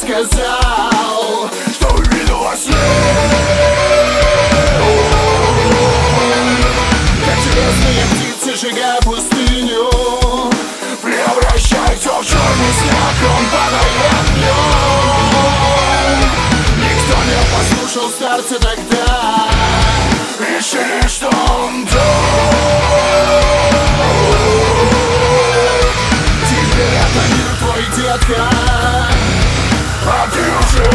рассказал Что увидел во сне Как железные птицы, сжигая пустыню Превращай все в черный снег, он падает днем Никто не послушал старца тогда Решили, что он труп Теперь это мир твой, детка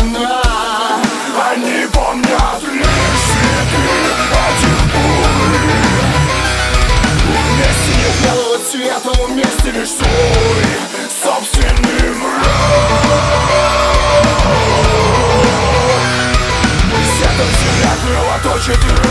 вина Они помнят лишь цвета, вместе лишь свой собственный мрак Сетом земля кровоточит